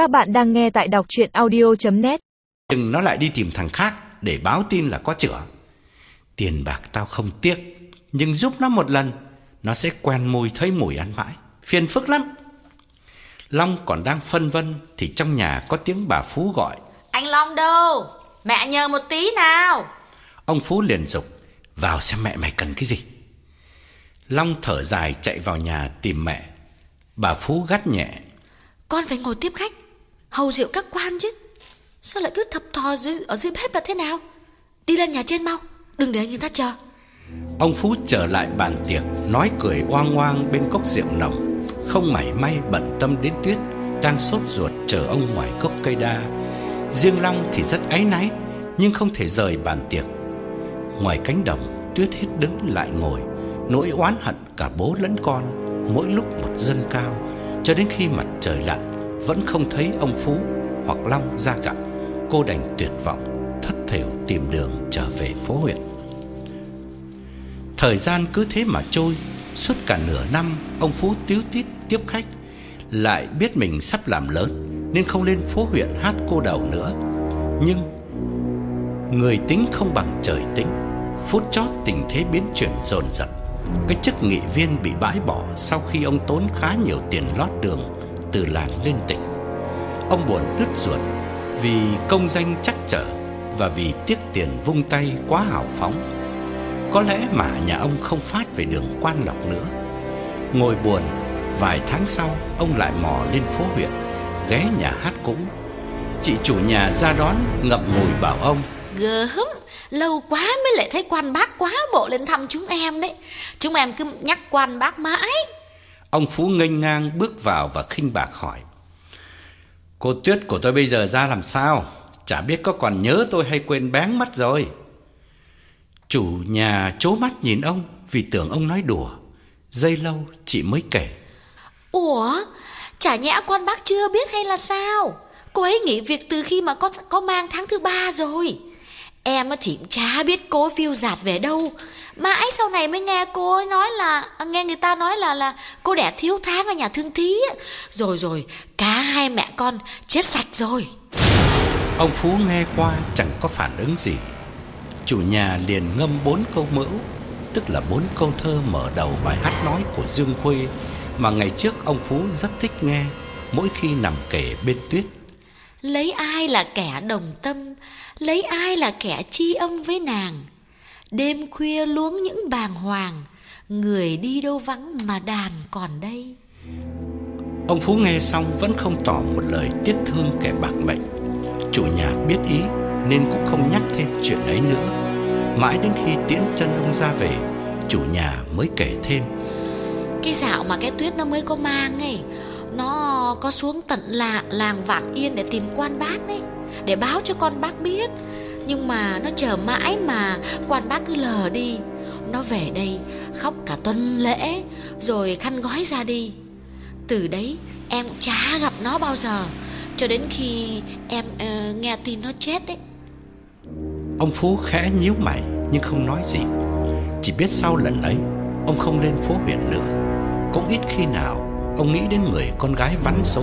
Các bạn đang nghe tại đọc chuyện audio.net Chừng nó lại đi tìm thằng khác để báo tin là có chữa. Tiền bạc tao không tiếc, nhưng giúp nó một lần, nó sẽ quen mùi thấy mùi ăn mãi. Phiền phức lắm. Long còn đang phân vân thì trong nhà có tiếng bà Phú gọi. Anh Long đâu? Mẹ nhờ một tí nào. Ông Phú liền dục vào xem mẹ mày cần cái gì. Long thở dài chạy vào nhà tìm mẹ. Bà Phú gắt nhẹ. Con phải ngồi tiếp khách, hầu rượu các quan chứ. Sao lại cứ thập thò dưới, ở dưới bếp là thế nào? Đi lên nhà trên mau, đừng để người ta chờ. Ông Phú trở lại bàn tiệc, nói cười oang oang bên cốc rượu nồng, không mảy may bận tâm đến Tuyết đang sốt ruột chờ ông ngoài gốc cây đa. Riêng Long thì rất áy náy, nhưng không thể rời bàn tiệc. Ngoài cánh đồng, Tuyết hết đứng lại ngồi, nỗi oán hận cả bố lẫn con, mỗi lúc một dâng cao, cho đến khi mặt trời lặn vẫn không thấy ông Phú hoặc Long ra gặp, cô đành tuyệt vọng, thất thểu tìm đường trở về phố huyện. Thời gian cứ thế mà trôi, suốt cả nửa năm ông Phú tíu tít tiếp khách, lại biết mình sắp làm lớn nên không lên phố huyện hát cô đầu nữa. Nhưng người tính không bằng trời tính, phút chót tình thế biến chuyển dồn dập. Cái chức nghị viên bị bãi bỏ sau khi ông tốn khá nhiều tiền lót đường từ làng lên tỉnh. Ông buồn đứt ruột vì công danh chắc trở và vì tiếc tiền vung tay quá hào phóng. Có lẽ mà nhà ông không phát về đường quan lộc nữa. Ngồi buồn, vài tháng sau ông lại mò lên phố huyện, ghé nhà hát cũ. Chị chủ nhà ra đón ngậm ngùi bảo ông Gớm, lâu quá mới lại thấy quan bác quá bộ lên thăm chúng em đấy. Chúng em cứ nhắc quan bác mãi. Ông Phú nghênh ngang bước vào và khinh bạc hỏi Cô Tuyết của tôi bây giờ ra làm sao? Chả biết có còn nhớ tôi hay quên bén mất rồi Chủ nhà chố mắt nhìn ông vì tưởng ông nói đùa dây lâu chị mới kể Ủa, chả nhẽ quan bác chưa biết hay là sao? Cô ấy nghỉ việc từ khi mà có có mang tháng thứ ba rồi. Em á thì cũng chả biết cô phiêu giạt về đâu. Mãi sau này mới nghe cô ấy nói là à, nghe người ta nói là là cô đẻ thiếu tháng ở nhà thương thí. Rồi rồi, cả hai mẹ con chết sạch rồi. Ông Phú nghe qua chẳng có phản ứng gì Chủ nhà liền ngâm bốn câu mẫu Tức là bốn câu thơ mở đầu bài hát nói của Dương Khuê Mà ngày trước ông Phú rất thích nghe Mỗi khi nằm kể bên tuyết Lấy ai là kẻ đồng tâm, lấy ai là kẻ tri âm với nàng. Đêm khuya luống những bàng hoàng, người đi đâu vắng mà đàn còn đây. Ông Phú nghe xong vẫn không tỏ một lời tiếc thương kẻ bạc mệnh Chủ nhà biết ý nên cũng không nhắc thêm chuyện ấy nữa Mãi đến khi tiễn chân ông ra về Chủ nhà mới kể thêm Cái dạo mà cái tuyết nó mới có mang ấy nó có xuống tận là làng Vạn Yên để tìm quan bác đấy Để báo cho con bác biết. Nhưng mà nó chờ mãi mà quan bác cứ lờ đi. Nó về đây khóc cả tuần lễ Rồi khăn gói ra đi. Từ đấy em cũng chả gặp nó bao giờ Cho đến khi em uh, nghe tin nó chết đấy. Ông Phú khẽ nhíu mày nhưng không nói gì. Chỉ biết sau lần ấy Ông không lên phố huyện nữa. Cũng ít khi nào Ông nghĩ đến người con gái vắn số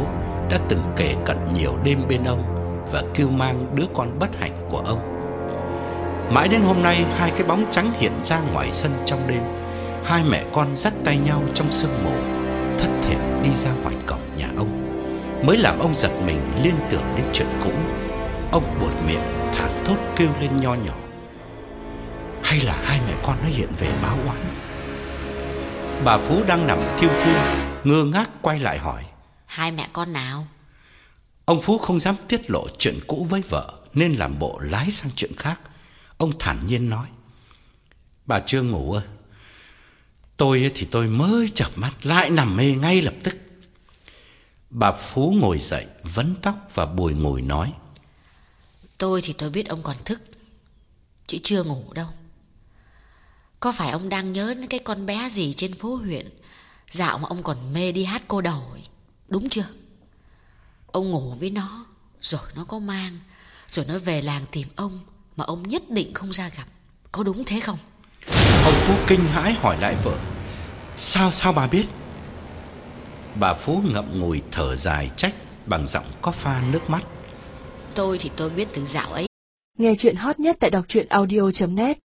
Đã từng kể cận nhiều đêm bên ông Và kêu mang đứa con bất hạnh của ông. Mãi đến hôm nay, Hai cái bóng trắng hiện ra ngoài sân trong đêm. Hai mẹ con dắt tay nhau trong sương mù, Thất thểu đi ra ngoài cổng nhà ông. Mới làm ông giật mình liên tưởng đến chuyện cũ, Ông buột miệng thảng thốt kêu lên nho nhỏ. Hay là hai mẹ con nó hiện về báo oán? Bà Phú đang nằm thiêu thiêu Ngơ ngác quay lại hỏi. Hai mẹ con nào? Ông Phú không dám tiết lộ chuyện cũ với vợ Nên làm bộ lái sang chuyện khác. Ông thản nhiên nói Bà chưa ngủ ơi. Tôi thì tôi mới chợp mắt Lại nằm mê ngay lập tức. Bà Phú ngồi dậy Vấn tóc và bùi ngồi nói Tôi thì tôi biết ông còn thức Chứ chưa ngủ đâu. Có phải ông đang nhớ đến cái con bé gì trên phố huyện Dạo mà ông còn mê đi hát cô đầu ấy. Đúng chưa Ông ngủ với nó Rồi nó có mang Rồi nó về làng tìm ông Mà ông nhất định không ra gặp Có đúng thế không Ông Phú kinh hãi hỏi lại vợ Sao sao bà biết Bà Phú ngậm ngùi thở dài trách bằng giọng có pha nước mắt. Tôi thì tôi biết từ dạo ấy. Nghe chuyện hot nhất tại đọc truyện audio.net